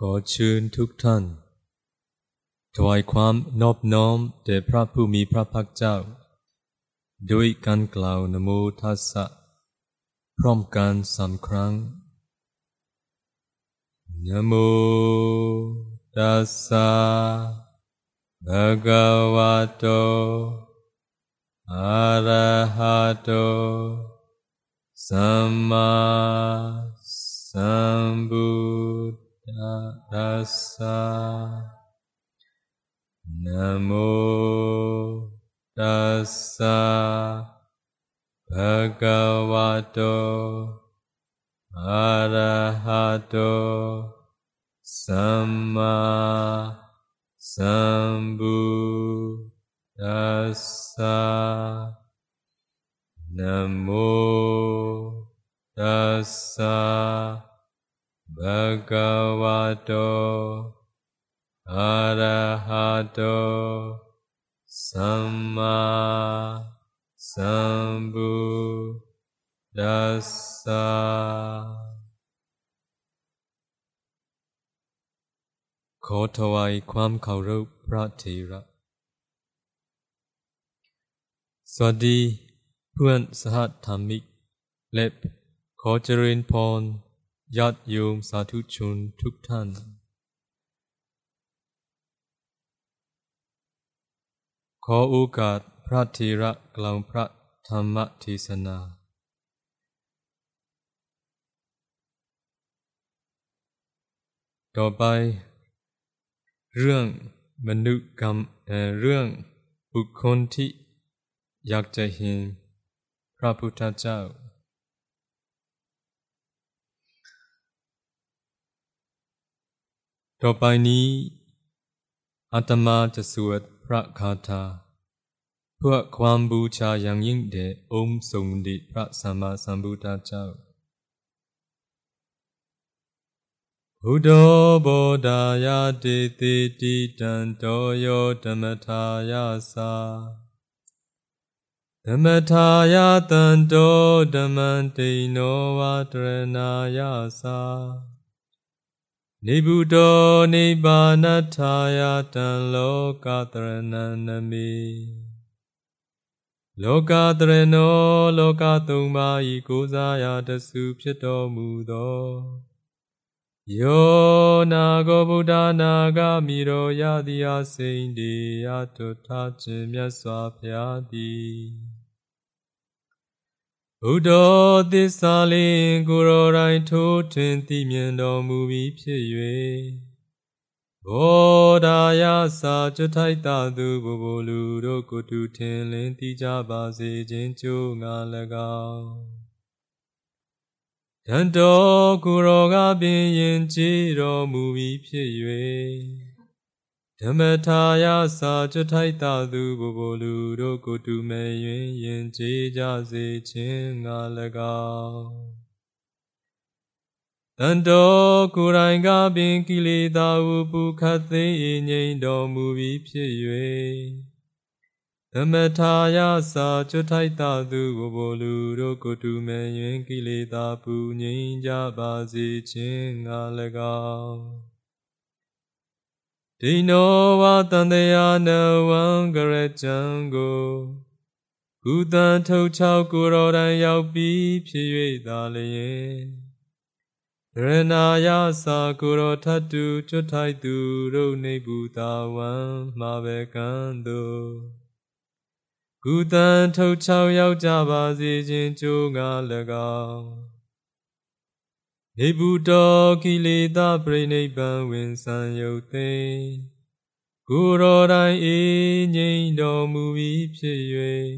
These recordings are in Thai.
ขอเชิญทุกท่าน ถวายความนอบน้อมแด่พระผู้มีพระภาคเจ้า ด้วยการกล่าวนโมทัสสะ พร้อมกันสามครั้งนโมตัสสะภะคะวะโตอะระหะโตสัมมาสัมพุท ธัสสะนะโมตัสสะ ภะคะวะโตอะระหะโตสัมมาสัมพุทธัสสะนะโมตัสสะภะคะวะโตสัมมาสัมพุทธัสสะขอถวายความเคารพพระเถระสวัสดีเพื่อนสหธรรมิกและขอเจริญพร ญาติโยมสาธุชนทุกท่าน ขอโอกาสพระเถระกล่าวพระธรรมเทศนา ต่อไป เรื่องมนุษย์กรรมเรื่องบุคคลที่อยากจะเห็นพระพุทธเจ้า ต่อไปนี้อาตมาจะสวดพระคาถาเพื่อความบูชาอย่างยิ่งแด่องค์ทรงเดชพระสัมมาสัมพุทธเจ้าဘုဒ္ဓဘောဓာယတေတိတိတံတောယောဓမ္မထာယသာဓမ္မထာယတံတောဓမ္မံတိနောဝါတရဏာယသာ နိဗ္ဗုတောနိဗ္ဗာနထာယတံလောကတရဏံနမိလောကတရဏောလောကသုံးပါးဤကိုးစားရာတဆူဖြစ်တော်မူသောယောနာကိုဗုဒ္ဓနာဂမိရောယတိအစိန်ဒီယတုထခြင်းမြတ်စွာဘုရားသည် ဘုဒ္ဓသစ္စာလင်းကိုယ်တော်တိုင်ထိုးထွင်းသိမြင်တော်မူပြီးဖြစ်၍ဘောဓာယစာကြထိုက်တာသူဘုဘလူတို့ကိုတူထင်လင်းသိကြပါစေခြင်းကြိုးငါ၎င်းတန်တော်ကိုယ်တော်ကပင်ယင်ကြည်တော်မူပြီးဖြစ်၍ ဓမ္မထာယစာကြထိုက်တာသူဘဘလူတို့ကိုတူမဲ့ရင်ယင်ကျေးကြစေခြင်းငါ၎င်းတန်တော်ကိုယ်တိုင်ကပင်ကိလေသာဟုပုခတ်သိငြိမ်တော်မူပြီးဖြစ်၍သမထာယစာကျွထိုက်တာသူဘဘလူတို့ကိုတူမဲ့ရင်ကိလေသာပူငြိမ်ကြပါစေခြင်းငါ၎င်း ဒိနောဝတန်တရာနဝံကရကြံကိုကုသံထုတ်ချောက်ကိုတော်တိုင်ရောက်ပြီးဖြစ်၍သာလျင်ရဏာယသာကိုတော်ထတုကျွတ်ထိုက်သူတို့နေဘူးတာဝံမှာပဲကံတို့ကုသံထုတ်ချောက်ရောက်ကြပါစေခြင်းကြိုးငါ၎င်း နေဘူးတော်ကိလေသာပြိနိဗ္ဗာန်ဝင်ဆံယုတ်သိကိုရောတိုင်းအေးငြိမ်တော်မူပြီးဖြစ်၍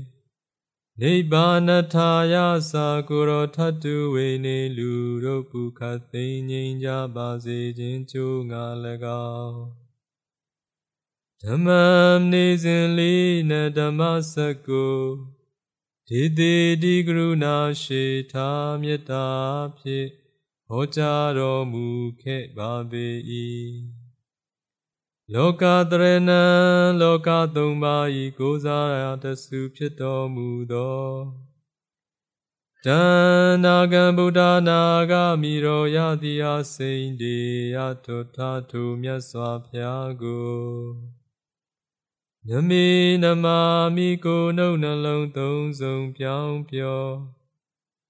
နိဗ္ဗာနထာယသာကိုရောထတုဝေနေလူတို့ပုခသိငြိမ်ကြပါစေခြင်းကြိုးငါ၎င်းဓမ္မနေစဉ်လေးနဓမ္မစကုဒေတိဒီကရုဏာရှိသာမေတ္တာဖြင့် ဟောကြားတော်မူခဲ့ပါပေ၏လောကတရဏံလောကသုံးပါးဤကိုးစားရာတဆူဖြစ်တော်မူသောဓတန္နာကံဗုဒ္ဓနာဂမိရောယတိအစိန်တေယတုထာထုမြတ်စွာဘုရားကိုနမေနမာမိကိုနှုတ်နှလုံးသုံးစုံပြောင်းပြော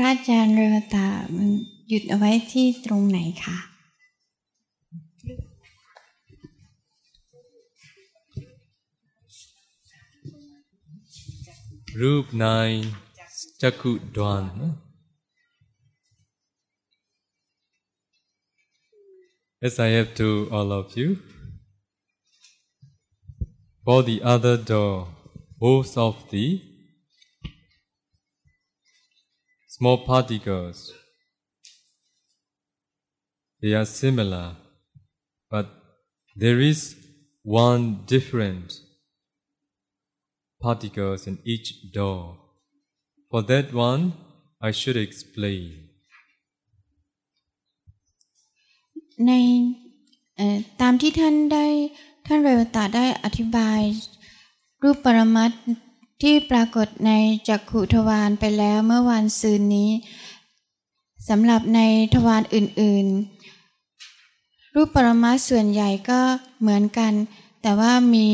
พระอาจารย์เรวตามันหยุดเอาไว้ที่ตรงไหนคะรูปในจักุดวน Yes I have to all of you for the other door both of the small particles, they are similar, but there is one different particles in each door. For that one, I should explain. ในเอ่อตามที่ท่านได้ท่านเรวตาได้อธิบาย รูปปรมัตถ์ ที่ปรากฏในจักขุทวารไปแล้วเมื่อวันซืนนี้สำหรับในทวารอื่นๆ รูปปรมัตถ์ส่วนใหญ่ก็เหมือนกัน แต่ว่ามี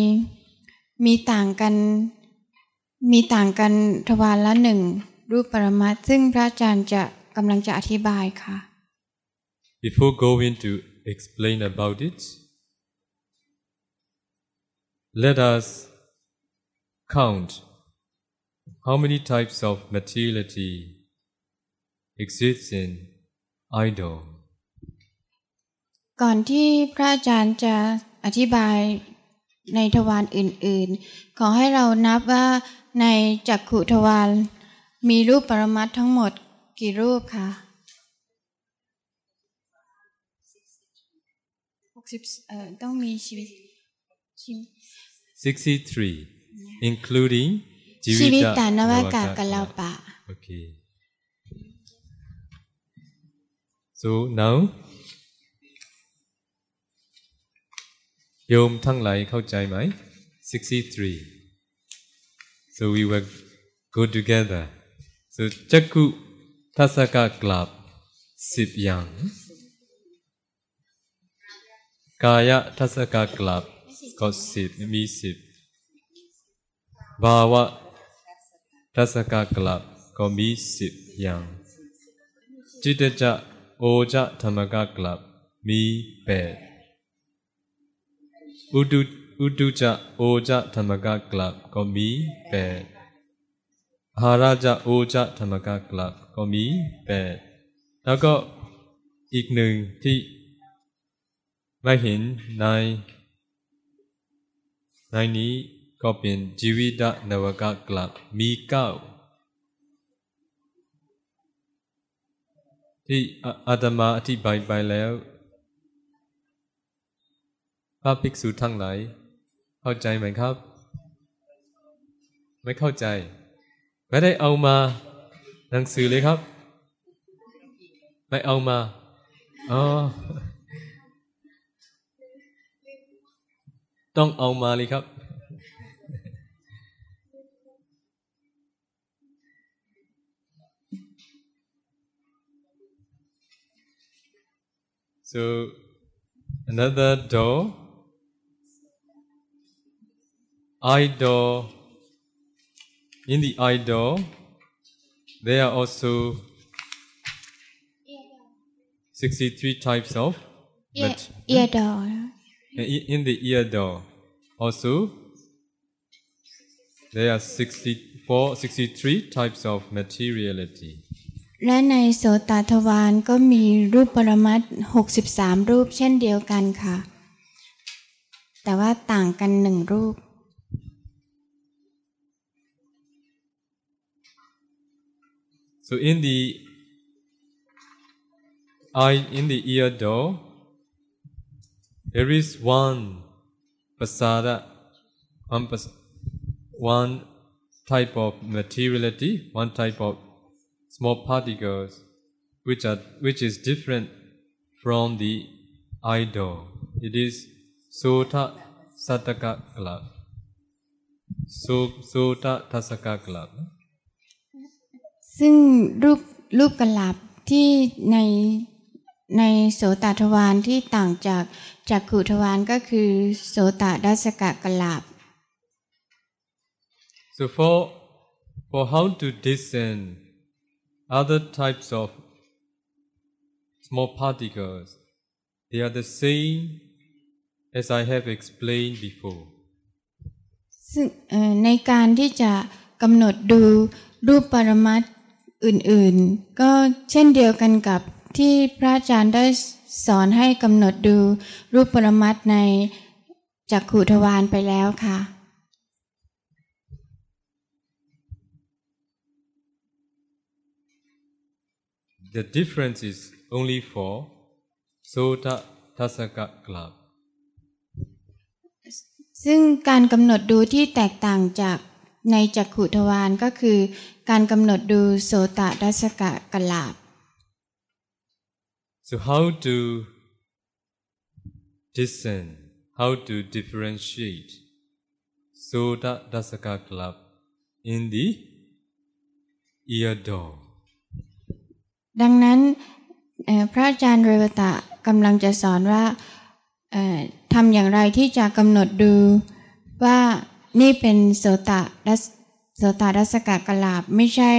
มีต่างกัน มีต่างกันทวารละหนึ่งรูปปรมัตถ์ซึ่งพระอาจารย์จะกำลังจะอธิบายค่ะ Before going to explain about it, let us count how many types of materiality exists in idol. ก่อนที่พระอาจารย์จะอธิบายในทวารอื่นๆ ขอให้เรานับว่าในจักขุทวารมีรูปปรมัตถ์ทั้งหมดกี่รูปคะหกสิบเอ่อต้องมีชีวิตชีวิต 63, including ชีวิต Jivita ตานวากา Navaka กลาปะ Okay. So now โยมทั้งหลายเข้าใจไหม63 So we will go together So จักขุทัศกกลับสิบอย่างกายทัศกกลับก็สิบมีสิบภาวะ ทัศกกลับก็มีสิบอย่าง จิตจะโอจะธรรมกกลับมีแปดอุดุอุดุจะโอจะธรรมกกลับก็มีแปดหาราจะโอจะธรรมกกลับก็มีแปดแล้วก็อีกหนึ่งที่ไม่เห็นในในนี้ ก็เป็นជីวิตนวกกลับมีเก้าที่อาอาตมาอธิบายไปแล้ว พระภิกษุทั้งหลายเข้าใจไหมครับ ไม่เข้าใจ ไม่ได้เอามาหนังสือเลยครับ ไม่เอามาอ๋อต้องเอามาเลยครับ So another door, eye door. In the eye door, there are also 63 types of ear, ear door. In the ear door, also there are 64, 63 types of materiality. และในโสตทวารก็มีรูปปรมัตหกสิบสามรูปเช่นเดียวกันค่ะ แต่ว่าต่างกันหนึ่งรูป so in the eye in the ear door, there is one pasada, one, pas- one type of materiality, one type of small particles, which are which is different from the eye door. It is sota sataka club. So sota tasaka club. ซึ่งรูปรูปกลับที่ในในโสตทวารที่ต่างจากจักขุทวารก็คือโสตดัสกะกลับ So for for how to discern other types of small particles, they are the same as I have explained before. ซึ่งในการที่จะกำหนดดูรูปปรมัตถ์อื่นๆ ก็เช่นเดียวกันกับที่พระอาจารย์ได้สอนให้กำหนดดูรูปปรมัตถ์ในจักขุทวารไปแล้วค่ะ The difference is only for Sota Tasaka Club. ซึ่งการกำหนดดูที่แตกต่างจากในจักขุทวารก็คือการกำหนดดูโสตดัสกะกลาบ So how to discern, how to differentiate Sota Tasaka Club in the ear door? ดังนั้นพระอาจารย์เรวตะกำลังจะสอนว่าทำอย่างไรที่จะกำหนดดูว่านี่เป็นโสตดัสโสตดัสกะกลาบไม่ใช่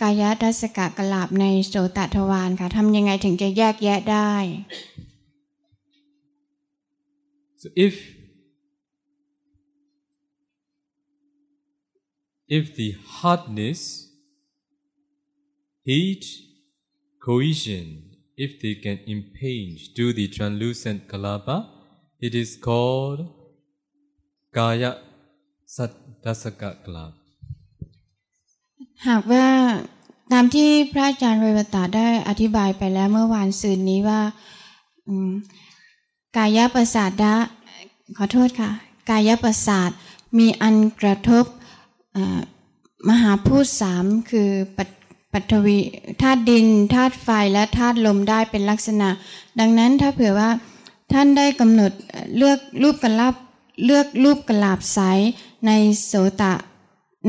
กายดัสกะกลาบในโสตทวารค่ะทำยังไงถึงจะแยกแยะได้ So if if the hardness, heat, cohesion, if they can impinge to the translucent kalapa, it is called kaya saddasaka kalapa. หากว่าตามที่พระอาจารย์เรวตาได้อธิบายไปแล้วเมื่อวานซืนนี้ว่ากายประสาทดะขอโทษค่ะ กายประสาทมีอันกระทบมหาพูดสามคือปัท ปัทวีธาตุดินธาตุไฟและธาตุลมได้เป็นลักษณะ ดังนั้นถ้าเผื่อว่าท่านได้กำหนดเลือกรูปกลาบเลือกรูปกลาบไซในโสตะ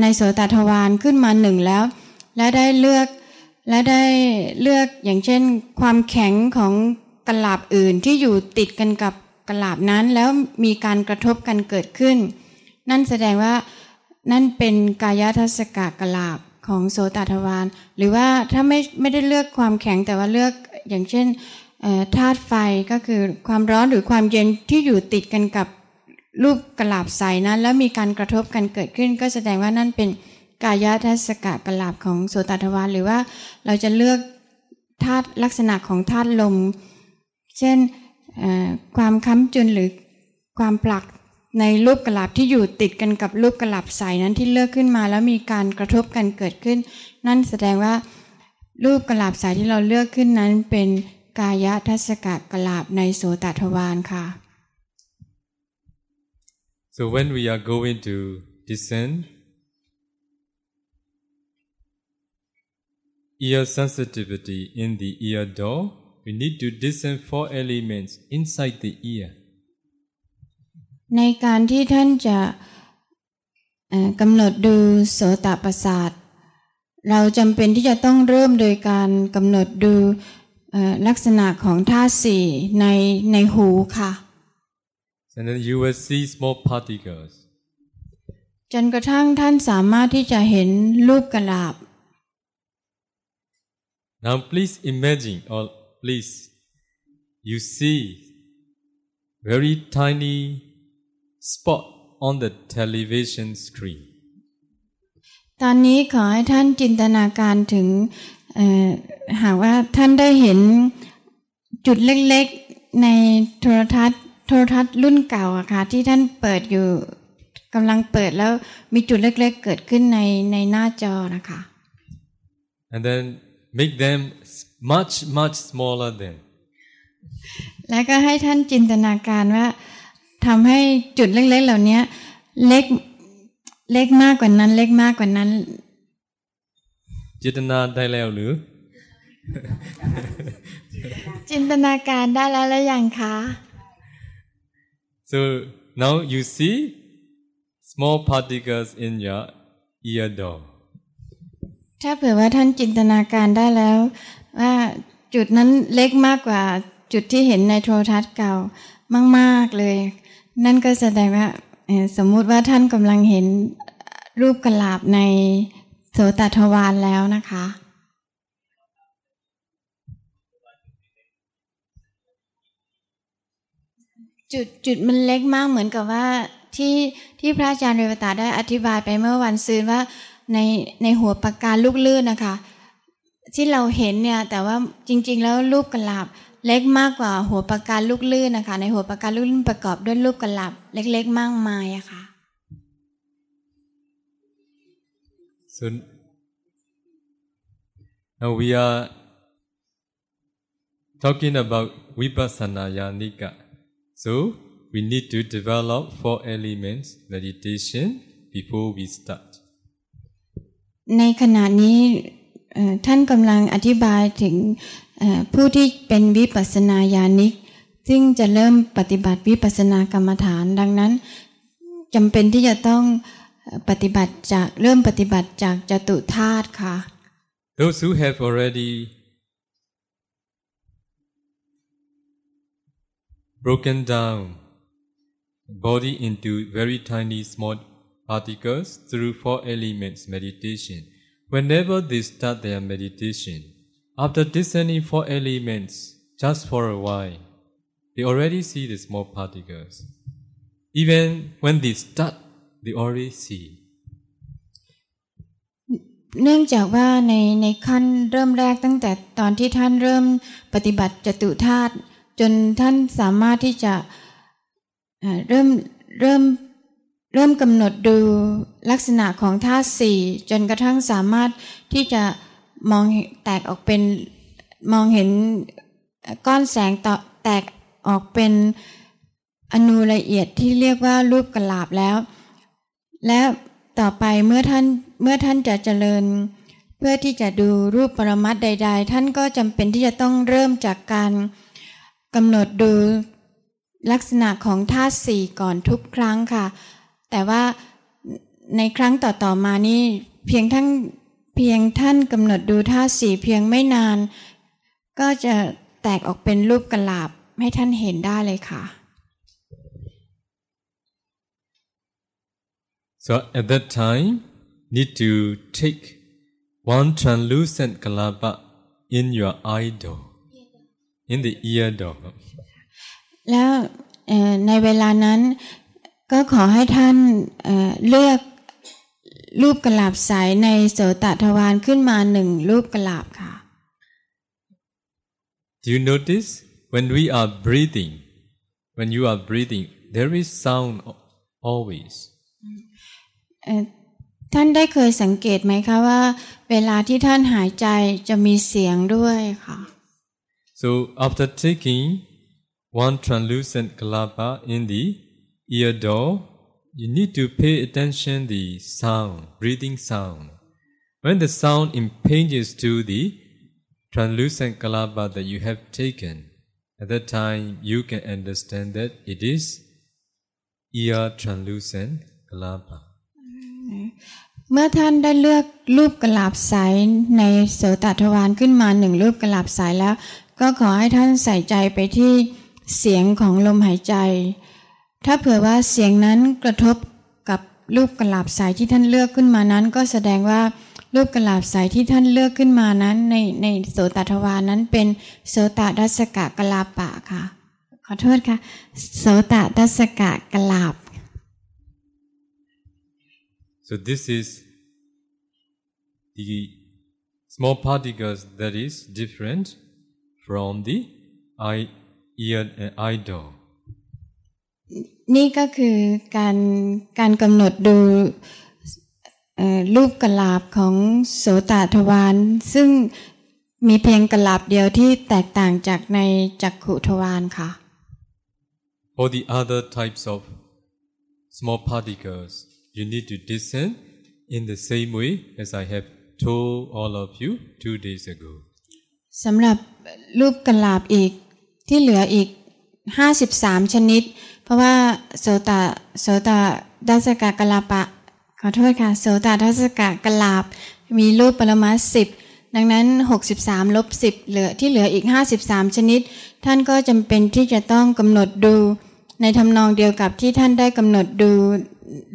ในโสตทวารขึ้นมาหนึ่งแล้ว และได้เลือกและได้เลือกอย่างเช่น ความแข็งของกลาบอื่นที่อยู่ติดกันกับกลาบนั้นแล้วมีการกระทบกันเกิดขึ้น นั่นแสดงว่านั่นเป็นกายทัศกะกลาบ ของโสตทวารหรือว่าถ้าไม่ไม่ได้เลือกความแข็งแต่ว่าเลือกอย่างเช่นธาตุไฟก็คือความร้อนหรือความเย็นที่อยู่ติดกันกับรูปกลาบใสนั้น แล้วมีการกระทบกันเกิดขึ้น ก็แสดงว่านั่นเป็นกายทัศกะกลาบของโสตทวารหรือว่าเราจะเลือกธาตุลักษณะของธาตุลม เช่นความค้ำจุนหรือความผลัก ในรูปกลาบที่อยู่ติดกันกับรูปกลาบใสนั้นที่เลือกขึ้นมา แล้วมีการกระทบกันเกิดขึ้น นั่นแสดงว่า รูปกลาบใสที่เราเลือกขึ้นนั้นเป็นกายทัศกะกลาบในโสตทวารค่ะ So when we are going to descend, ear sensitivity in the ear door, we need to discern four elements inside the ear. ในการที่ท่านจะเอ่อกำหนดดูโสตประสาท เราจำเป็นที่จะต้องเริ่มโดยการกำหนดดูเอ่อลักษณะของธาตุสี่ในในหูค่ะ And then you will see small particles. จนกระทั่งท่านสามารถที่จะเห็นรูปกระลาบ Now please imagine or please you see very tiny spot on the television screen. ตอนนี้ขอให้ท่านจินตนาการถึงเอ่อหากว่าท่านได้เห็นจุดเล็กๆในโทรทัศน์ โทรทัศน์รุ่นเก่าอะค่ะที่ท่านเปิดอยู่กำลังเปิดแล้วมีจุดเล็กๆเกิดขึ้นในในหน้าจอนะคะ And then make them s- much, much smaller than แล้วก็ให้ท่านจินตนาการว่า ทำให้จุดเล็ก ๆ เหล่านี้เล็กเล็กมากกว่านั้น เล็กมากกว่านั้น จิตนาได้แล้วหรือ จินตนาการได้แล้วหรือยังคะ so now you see small particles in your ear door ถ้าเผื่อว่าท่านจินตนาการได้แล้ว ว่าจุดนั้นเล็กมากกว่าจุดที่เห็นในโทรทัศน์เก่ามาก ๆ เลย นั่นก็แสดงว่าสมมุติว่าท่านกำลังเห็นรูปกลาบในโสตทวารแล้วนะคะ จุดจุดมันเล็กมากเหมือนกับว่าที่ที่พระอาจารย์เรวตาได้อธิบายไปเมื่อวันซืนว่าในในหัวปากกาลูกลื่นนะคะ ที่เราเห็นเนี่ยแต่ว่าจริง ๆ แล้วรูปกระลาบเล็กมากกว่าหัวปากกาลูกลื่นนะคะ ในหัวปากกาลูกลื่นประกอบด้วยรูปกระลาบเล็ก ๆ มากมายอะค่ะ so now we are talking about vipassana yanika so we need to develop four elements meditation before we start ในขณะนี้เอ่อ ท่านกำลังอธิบายถึงผู้ที่เป็นวิปัสสนาญาณิก ซึ่งจะเริ่มปฏิบัติวิปัสสนากรรมฐาน ดังนั้นจำเป็นที่จะต้องปฏิบัติจากเริ่มปฏิบัติจากจตุธาตุค่ะ Those who have already broken down body into very tiny small particles through four elements meditation, whenever they start their meditation, after discerning four elements just for a while, they already see the small particles. Even when they start, they already see. เนื่องจากว่าในในขั้นเริ่มแรกตั้งแต่ตอนที่ท่านเริ่มปฏิบัติจตุธาตุจนท่านสามารถที่จะเอ่อเริ่มเริ่ม เริ่มกำหนดดูลักษณะของธาตุสี่จนกระทั่งสามารถที่จะมองแตกออกเป็นมองเห็นก้อนแสงต่อแตกออกเป็นอนูละเอียดที่เรียกว่ารูปกลาบแล้ว และต่อไปเมื่อท่านเมื่อท่านจะเจริญ เพื่อที่จะดูรูปปรมัตใด ๆ ท่านก็จำเป็นที่จะต้องเริ่มจากการกำหนดดูลักษณะของธาตุสี่ก่อนทุกครั้งค่ะ แต่ว่าในครั้งต่อๆมานี้เพียงท่านเพียงท่านกำหนดดูธาตุสี่เพียงไม่นาน ก็จะแตกออกเป็นรูปกลาบให้ท่านเห็นได้เลยค่ะ So at that time, need to take one translucent kalapa in your eye door, in the ear door. แล้วเอ่อในเวลานั้น ก็ขอให้ท่านเอ่อเลือกรูปกลาบใสในโสตทวารขึ้นมาหนึ่งรูปกลาบค่ะ Do you notice when we are breathing, when you are breathing, there is sound al- always. เอ่อท่านได้เคยสังเกตไหมคะว่า เวลาที่ท่านหายใจจะมีเสียงด้วยค่ะ So after taking one translucent kalapa in the ear door, you need to pay attention the sound, breathing sound. When the sound impinges to the translucent kalapa that you have taken, at that time you can understand that it is ear translucent kalapa. เมื่อท่านได้เลือกรูปกลาบใสในโสตทวารขึ้นมาหนึ่งรูปกลาบใสแล้ว ก็ขอให้ท่านใส่ใจไปที่เสียงของลมหายใจ ถ้าเผื่อว่าเสียงนั้นกระทบกับรูปกลาบใสที่ท่านเลือกขึ้นมานั้น ก็แสดงว่ารูปกลาบใสที่ท่านเลือกขึ้นมานั้น ในในโสตทวานั้นเป็นโสตดัสกะกลาปะค่ะ ขอโทษค่ะโสตดัสกะกลาบ So this is the small particles that is different from the eye, ear and eye door. นี่ก็คือการการกำหนดดูเอ่อรูปกลาบของโสตทวารซึ่งมีเพียงกลาบเดียวที่แตกต่างจากในจักขุทวารค่ะ For the other types of small particles, you need to discern in the same way as I have told all of you two days ago. สำหรับรูปกลาบอีกที่เหลืออีก 53ชนิด เพราะว่าโสตโสตดัสกะกลาปะ ขอโทษค่ะ โสตดัสกะกลาบ มีรูปปรมาสิบดังนั้น 63ลบ10 เหลือที่เหลืออีก 53 ชนิด ท่านก็จำเป็นที่จะต้องกำหนดดู ในทำนองเดียวกับที่ท่านได้กำหนดดู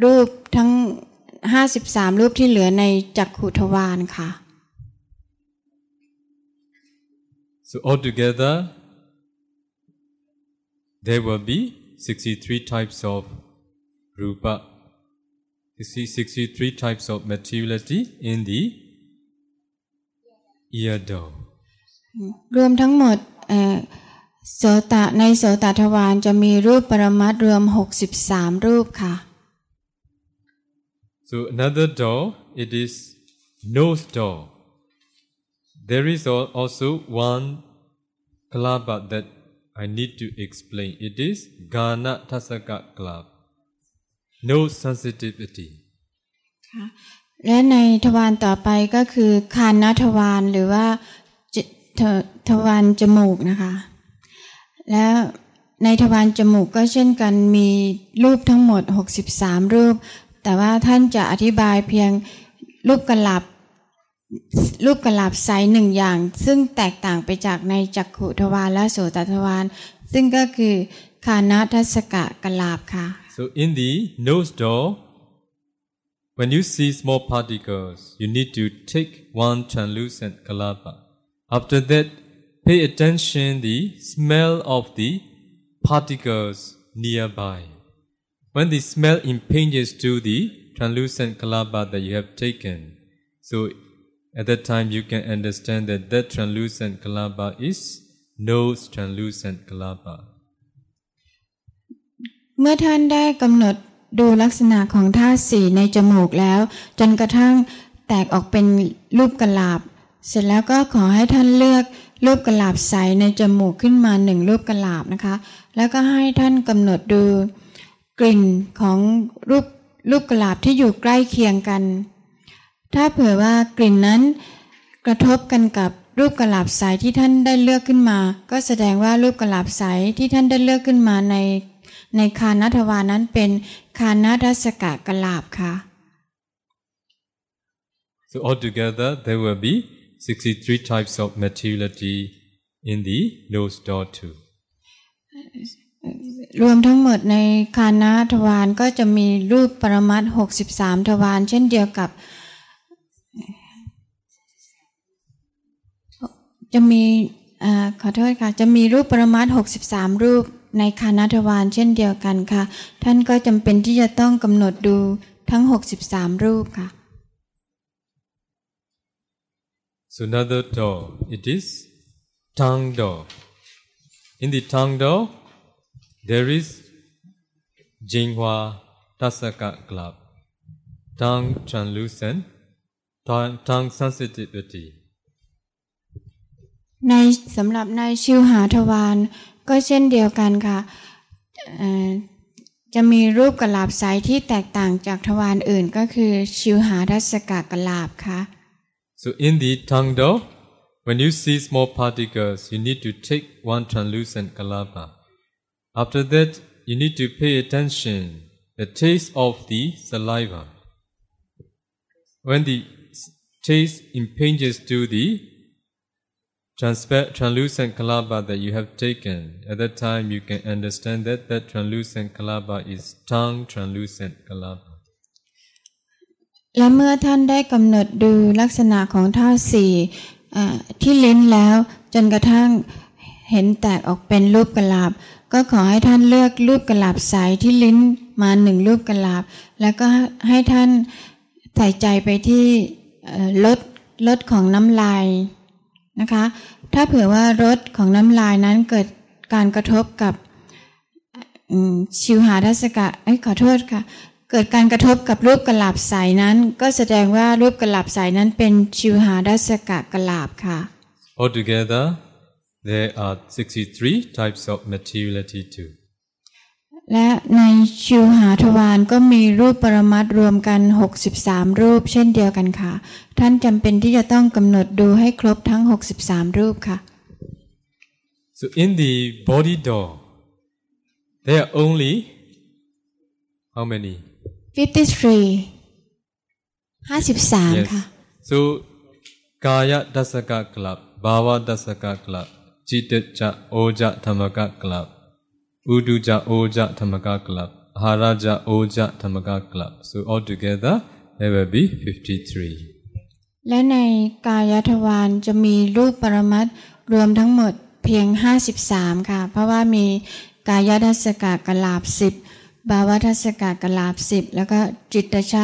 รูปทั้ง 53 รูปที่เหลือในจักขุทวารค่ะ So altogether, there will be 63 types of rupa, 63 types of materiality in the ear door. รวมทั้งหมดเอ่อโสตะในโสตทวารจะมีรูปปรมัตถ์รวม 63 รูปค่ะ So another door, it is nose door. There is al- also one kalaba that I need to explain. It is Gana Tasaka Kalab. No sensitivity. และในทวารต่อไปก็คือคานทวารหรือว่าทวารจมูกนะคะ แล้วในทวารจมูกก็เช่นกันมีรูปทั้งหมด 63 รูป แต่ว่าท่านจะอธิบายเพียงรูปกลับ รูปกลับไซส์หนึ่งอย่าง ซึ่งแตกต่างไปจากในจักขุทวารและโสตทวารซึ่งก็คือคานาทัศกะกลาบค่ะ So in the nose door, when you see small particles, you need to take one translucent kalapa. After that, pay attention the smell of the particles nearby. When the smell impinges to the translucent kalapa that you have taken, so at that time you can understand that that translucent kalapa is no translucent kalapa. เมื่อท่านได้กำหนดดูลักษณะของธาตุสีในจมูกแล้ว จนกระทั่งแตกออกเป็นรูปกลาบ เสร็จแล้วก็ขอให้ท่านเลือกรูปกลาบใสในจมูกขึ้นมาหนึ่งรูปกลาบนะคะ แล้วก็ให้ท่านกำหนดดูกลิ่นของรูปรูปกลาบที่อยู่ใกล้เคียงกัน ถ้าเผื่อว่ากลิ่นนั้นกระทบกันกับรูปกลาบใสที่ท่านได้เลือกขึ้นมา ก็แสดงว่ารูปกลาบใสที่ท่านได้เลือกขึ้นมาใน ในคานัทวานั้นเป็นคานาทัศกะกลาบค่ะ So altogether, there will be 63 types of materiality in the nose door too. รวมทั้งหมดในคานาทวารก็จะมีรูปปรมัตหกสิบสามทวารเช่นเดียวกับ จะมีอขอโทษค่ะ จะมีรูปปรมัตหกสิบสามรูปในคานาทวารเช่นเดียวกันค่ะ ท่านก็จำเป็นที่จะต้องกำหนดดูทั้งหกสิบสามรูปค่ะ So another door, it is tongue door. In the tongue door, there is Jinghua Tasaka Club, tongue translucent, tongue sensitivity. ในสำหรับในชิวหาทวารก็เช่นเดียวกันค่ะจะมีรูปกลาบใสที่แตกต่างจากทวารอื่นก็คือชิวหาทัศกะกลาบค่ะ So in the tongue door, when you see small particles, you need to take one translucent kalapa. After that, you need to pay attention the taste of the saliva. When the taste impinges to the translucent kalapa that you have taken, at that time you can understand that that translucent kalapa is tongue translucent kalapa. และเมื่อท่านได้กำหนดดูลักษณะของธาตุสี่ที่ลิ้นแล้วจนกระทั่งเห็นแตกออกเป็นรูปกลาบ ก็ขอให้ท่านเลือกรูปกลาบใสที่ลิ้นมาหนึ่งรูปกลาบ แล้วก็ให้ท่านใส่ใจไปที่เอ่อรสรสของน้ำลาย นะคะ ถ้าเผื่อว่ารสของน้ำลายนั้นเกิดการกระทบกับชิวหาทัศกะเอ้ยขอโทษค่ะ เกิดการกระทบกับรูปกระลาบใสนั้น ก็แสดงว่ารูปกระลาบใสนั้นเป็นชิวหาดัสกะกระลาบค่ะ Altogether, there are 63 types of materiality too. และในชิวหาทวารก็มีรูปปรมัตถ์รวมกัน 63 รูป เช่นเดียวกันค่ะ ท่านจำเป็นที่จะต้องกำหนดดูให้ครบทั้ง 63 รูปค่ะ So in the body door, there are only how many? 53 53 ค่ะ So Kaya Dasaka Club, Bhava Dasaka Club, Chitacha Oja Dhamaka Club, Uduja Oja Dhamaka Club, Haraja Oja Dhamaka Club. So altogether, there will be 53. และในกายทวารจะมีรูปปรมัตรวมทั้งหมดเพียง 53 ค่ะ เพราะว่ามีกายทัศกะกลาบสิบบาวทัศกะกลาบสิบแล้วก็จิตตชะ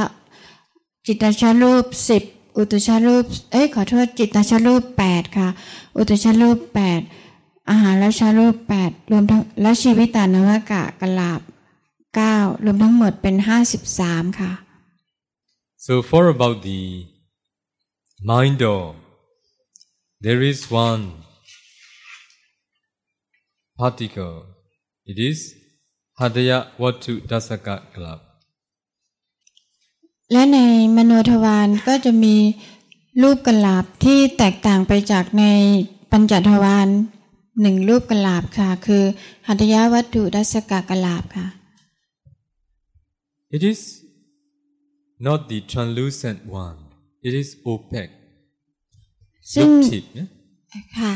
จิตตชะรูปสิบอุตุชะรูป เอ้ยขอโทษจิตตชะรูปแปดค่ะ อุตุชะรูปแปด อาหารและชารูปแปดรวมทั้งและชีวิตานวกะกลาบเก้ารวมทั้งหมดเป็น53ค่ะ So for about the mind door, there is one particle. It is Hadaya Watu Dasaka Club. และในมโนทวารก็จะมีรูปกลาบที่แตกต่างไปจากในปัญจทวาร หนึ่งรูปกลาบค่ะ คือหัตถยวัตถุดัสกะกลาบค่ะ It is not the translucent one. It is opaque. ซึ่ง Look cheap, yeah? ค่ะ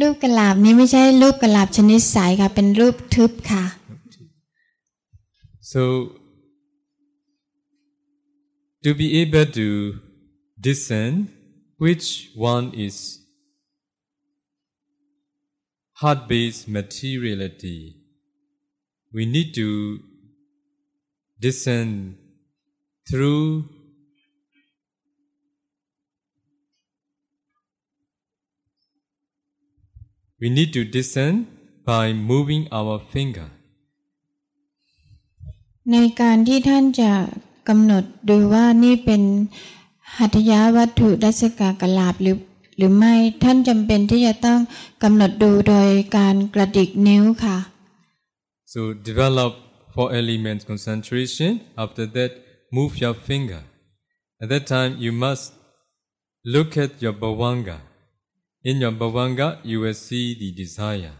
รูปกลาบนี้ไม่ใช่รูปกลาบชนิดใสค่ะ เป็นรูปทึบค่ะ So, to be able to discern which one is heart based materiality, we need to discern through we need to discern by moving our finger. ในการที่ท่านจะกำหนดดูว่านี่เป็นหัตถยาวัตถุดัสกะกลาบหรือ หรือไม่ท่านจำเป็นที่จะต้องกำหนดดูโดยการกระดิกนิ้วค่ะ So develop four elements concentration. After that, move your finger. At that time, you must look at your bhavanga. In your bhavanga, you will see the desire.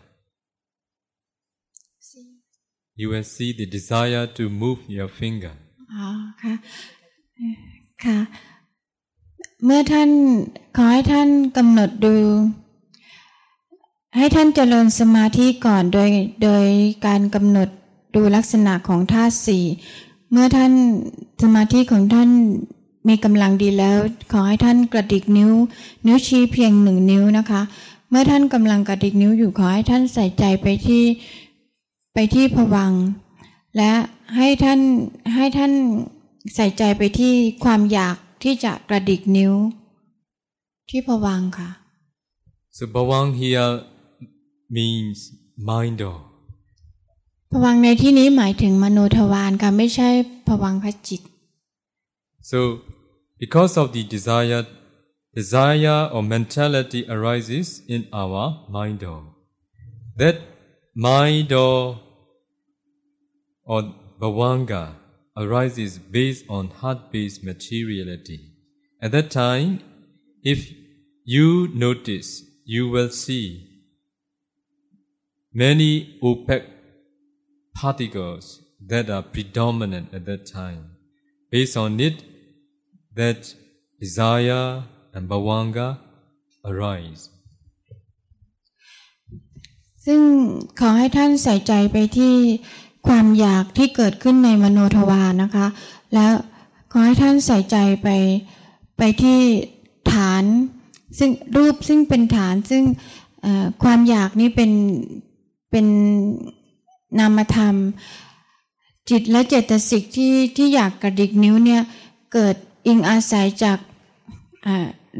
You will see the desire to move your finger. อ๋อค่ะค่ะ เมื่อท่านขอให้ท่านกำหนดดู ให้ท่านเจริญสมาธิก่อนโดยโดยการกำหนดดูลักษณะของธาตุสี่เมื่อท่านสมาธิของท่านมีกำลังดีแล้ว ขอให้ท่านกระดิกนิ้ว นิ้วชี้เพียงหนึ่งนิ้วนะคะ เมื่อท่านกำลังกระดิกนิ้วอยู่ขอให้ท่านใส่ใจไปที่ไปที่ผวัง และให้ท่านให้ท่านใส่ใจไปที่ความอยาก ที่จะกระดิกนิ้ว ที่ผวังค์ค่ะ So bhavang here means mind door. ผวังค์ในที่นี้หมายถึงมโนทวารค่ะไม่ใช่ผวังคจิต So because of the desire, desire or mentality arises in our mind door. That mind door or bhavanga arises based on heart-based materiality. At that time, if you notice, you will see many opaque particles that are predominant at that time. Based on it, that desire and bhavanga arise. ซึ่งขอให้ท่านใส่ใจไปที่ ความอยากที่เกิดขึ้นในมโนทวารนะคะ แล้วขอให้ท่านใส่ใจไปไปที่ฐานซึ่งรูปซึ่งเป็นฐานซึ่งความอยากนี้เป็นเป็นนามธรรม จิตและเจตสิกที่ที่อยากกระดิกนิ้วเนี่ยเกิดอิงอาศัยจาก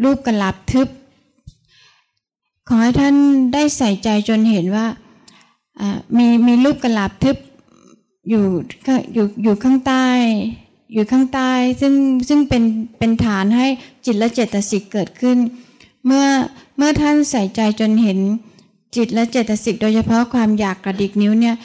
รูปกระลับทึบ ขอให้ท่านได้ใส่ใจจนเห็นว่ามีมีรูปกระลาบทึบ อยู่ข้างอยู่อยู่ข้างใต้ อยู่ข้างใต้ ซึ่งซึ่งเป็นเป็นฐานให้จิตและเจตสิกเกิดขึ้น เมื่อเมื่อท่านใส่ใจจนเห็นจิตและเจตสิกโดยเฉพาะความอยากกระดิกนิ้วเนี่ย